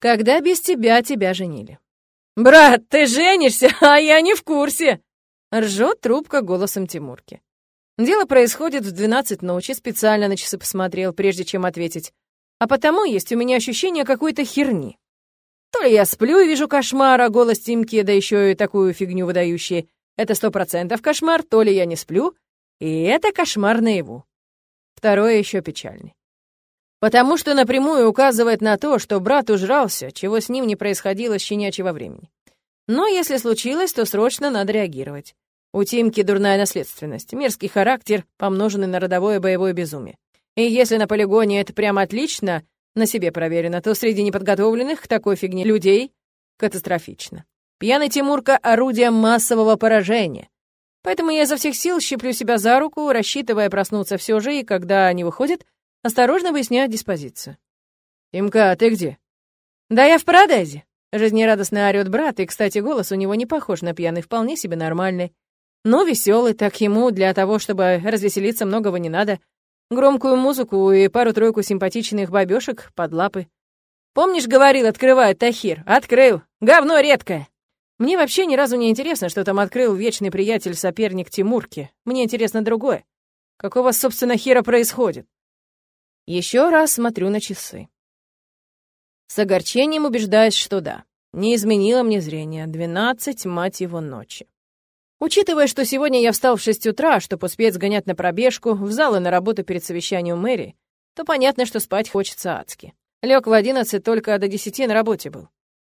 Когда без тебя тебя женили. «Брат, ты женишься, а я не в курсе!» Ржет трубка голосом Тимурки. Дело происходит в 12 ночи, специально на часы посмотрел, прежде чем ответить. А потому есть у меня ощущение какой-то херни. То ли я сплю и вижу кошмар, а голос Тимки, да еще и такую фигню выдающий. Это сто процентов кошмар, то ли я не сплю, и это кошмар наяву. Второе еще печальней. Потому что напрямую указывает на то, что брат ужрался, чего с ним не происходило с щенячьего времени. Но если случилось, то срочно надо реагировать. У Тимки дурная наследственность, мерзкий характер, помноженный на родовое боевое безумие. И если на полигоне это прямо отлично, на себе проверено, то среди неподготовленных к такой фигне людей катастрофично. Пьяный Тимурка — орудие массового поражения. Поэтому я изо всех сил щиплю себя за руку, рассчитывая проснуться все же, и когда они выходят, осторожно выясняю диспозицию. «Тимка, а ты где?» «Да я в Парадайзе», — жизнерадостно орёт брат, и, кстати, голос у него не похож на пьяный, вполне себе нормальный. Но веселый, так ему для того, чтобы развеселиться, многого не надо. Громкую музыку и пару-тройку симпатичных бабёшек под лапы. «Помнишь, говорил, открывает Тахир? Открыл! Говно редкое!» Мне вообще ни разу не интересно, что там открыл вечный приятель-соперник Тимурки. Мне интересно другое. Какого, собственно, хера происходит? Еще раз смотрю на часы. С огорчением убеждаюсь, что да. Не изменило мне зрение. Двенадцать, мать его, ночи. Учитывая, что сегодня я встал в шесть утра, чтобы успеть сгонять на пробежку, в зал и на работу перед совещанием мэрии, то понятно, что спать хочется адски. Лег в одиннадцать, только до десяти на работе был.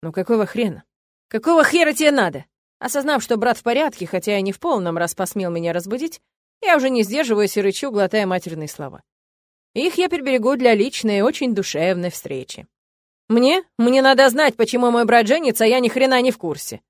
Ну какого хрена? «Какого хера тебе надо?» Осознав, что брат в порядке, хотя и не в полном раз посмел меня разбудить, я уже не сдерживаюсь и рычу, глотая матерные слова. Их я переберегу для личной и очень душевной встречи. Мне? Мне надо знать, почему мой брат женится, а я ни хрена не в курсе.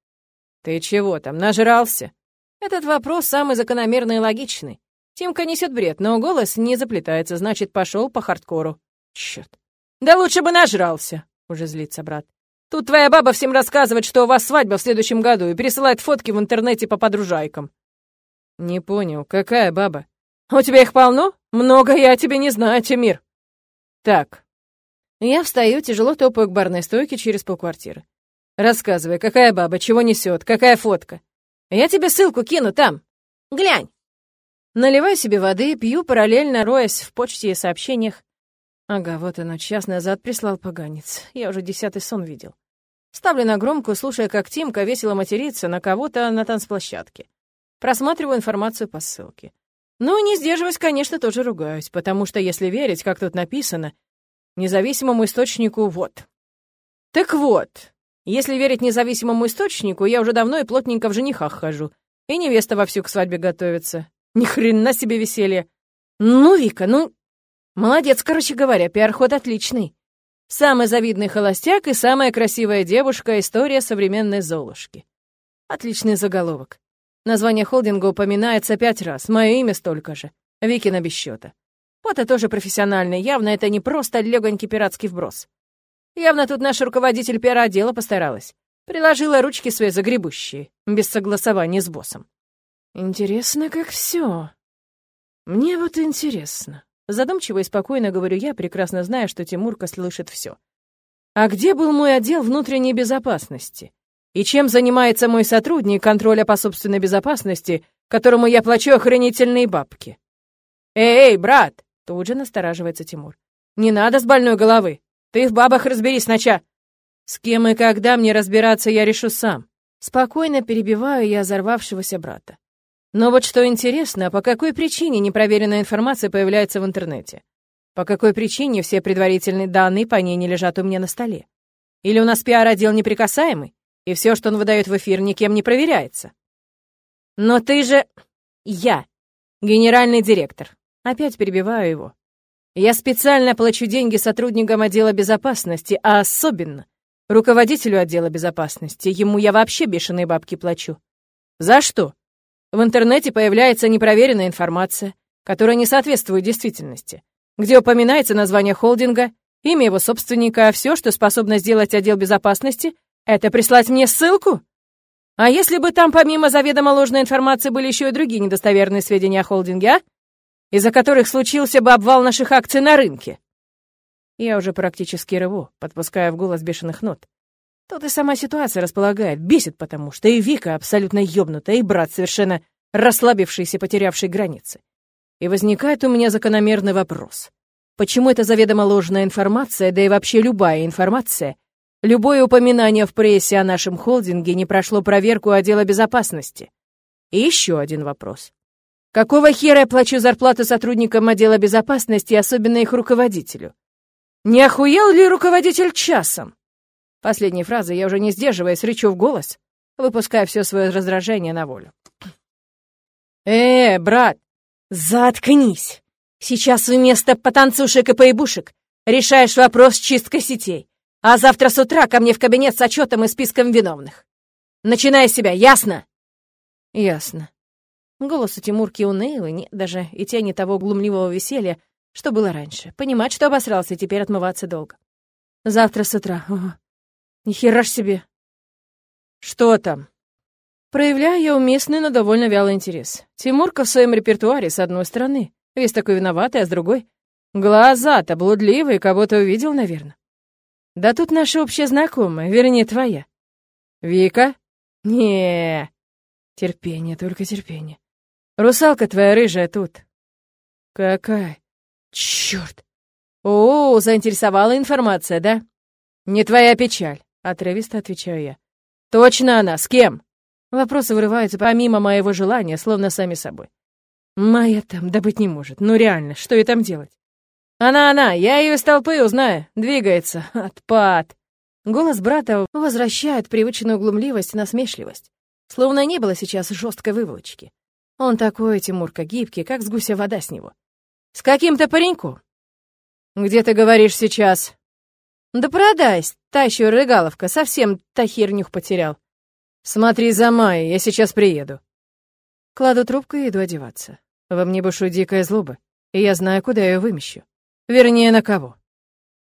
Ты чего там, нажрался? Этот вопрос самый закономерный и логичный. Тимка несет бред, но голос не заплетается, значит, пошел по хардкору. Черт. Да лучше бы нажрался, уже злится брат. Тут твоя баба всем рассказывает, что у вас свадьба в следующем году и пересылает фотки в интернете по подружайкам». «Не понял, какая баба?» «У тебя их полно? Много я о тебе не знаю, Тимир». «Так». Я встаю, тяжело топаю к барной стойке через полквартиры. «Рассказывай, какая баба, чего несет, какая фотка?» «Я тебе ссылку кину там. Глянь». Наливаю себе воды, пью, параллельно роясь в почте и сообщениях. Ага, вот оно, час назад прислал поганец. Я уже десятый сон видел. Ставлю на громкую, слушая, как Тимка весело матерится на кого-то на танцплощадке. Просматриваю информацию по ссылке. Ну, не сдерживаюсь, конечно, тоже ругаюсь, потому что, если верить, как тут написано, независимому источнику вот. Так вот, если верить независимому источнику, я уже давно и плотненько в женихах хожу, и невеста вовсю к свадьбе готовится. Ни хрена себе веселье. Ну, Вика, ну, Молодец, короче говоря, пиар-ход отличный. Самый завидный холостяк и самая красивая девушка — история современной Золушки. Отличный заголовок. Название холдинга упоминается пять раз, мое имя столько же. Викина без счета. Фото тоже профессиональное, явно это не просто легонький пиратский вброс. Явно тут наш руководитель пиар-отдела постаралась. Приложила ручки свои загребущие, без согласования с боссом. Интересно, как все. Мне вот интересно. Задумчиво и спокойно говорю я, прекрасно зная, что Тимурка слышит все. А где был мой отдел внутренней безопасности? И чем занимается мой сотрудник контроля по собственной безопасности, которому я плачу охренительные бабки? Эй, эй, брат! Тут же настораживается Тимур. Не надо с больной головы. Ты в бабах разберись сначала. С кем и когда мне разбираться, я решу сам. Спокойно перебиваю я взорвавшегося брата. Но вот что интересно, по какой причине непроверенная информация появляется в интернете? По какой причине все предварительные данные по ней не лежат у меня на столе? Или у нас пиар-отдел неприкасаемый, и все, что он выдает в эфир, никем не проверяется? Но ты же... Я. Генеральный директор. Опять перебиваю его. Я специально плачу деньги сотрудникам отдела безопасности, а особенно руководителю отдела безопасности. Ему я вообще бешеные бабки плачу. За что? В интернете появляется непроверенная информация, которая не соответствует действительности, где упоминается название холдинга, имя его собственника, а все, что способно сделать отдел безопасности, это прислать мне ссылку? А если бы там помимо заведомо ложной информации были еще и другие недостоверные сведения о холдинге, а? Из-за которых случился бы обвал наших акций на рынке? Я уже практически рыву, подпуская в голос бешеных нот. Тут и сама ситуация располагает, бесит потому, что и Вика абсолютно ёбнутая, и брат совершенно расслабившийся, потерявший границы. И возникает у меня закономерный вопрос. Почему это заведомо ложная информация, да и вообще любая информация, любое упоминание в прессе о нашем холдинге не прошло проверку отдела безопасности? И еще один вопрос. Какого хера я плачу зарплату сотрудникам отдела безопасности, особенно их руководителю? Не охуел ли руководитель часом? Последней фразы я уже не сдерживаясь, рычу в голос, выпуская все свое раздражение на волю. «Э, брат, заткнись! Сейчас вместо потанцушек и поебушек решаешь вопрос чисткой сетей, а завтра с утра ко мне в кабинет с отчетом и списком виновных. Начинай себя, ясно?» «Ясно». Голос у Тимурки унылый, нет даже и тени того глумливого веселья, что было раньше. Понимать, что обосрался, и теперь отмываться долго. Завтра с утра. Ого. Ни хера ж себе. Что там? Проявляю я уместный, но довольно вялый интерес. Тимурка в своем репертуаре, с одной стороны, весь такой виноватый, а с другой... Глаза-то блудливые, кого-то увидел, наверное. Да тут наша общая знакомая, вернее, твоя. Вика? не Терпение, только терпение. Русалка твоя рыжая тут. Какая? Чёрт! О, заинтересовала информация, да? Не твоя печаль, отрывисто отвечаю я. Точно она, с кем? Вопросы вырываются помимо моего желания, словно сами собой. Моя там, да быть не может. Ну реально, что ей там делать? Она-она, я ее из толпы узнаю. Двигается. Отпад. Голос брата возвращает привычную глумливость и насмешливость. Словно не было сейчас жесткой выволочки. Он такой, Тимурка, гибкий, как с гуся вода с него. С каким-то пареньком. Где ты говоришь сейчас? Да продайся, тащу рыгаловка, совсем тахирнюх потерял. Смотри за Майей, я сейчас приеду. Кладу трубку и иду одеваться. Во мне бушует дикая злоба, и я знаю, куда ее вымещу. Вернее, на кого.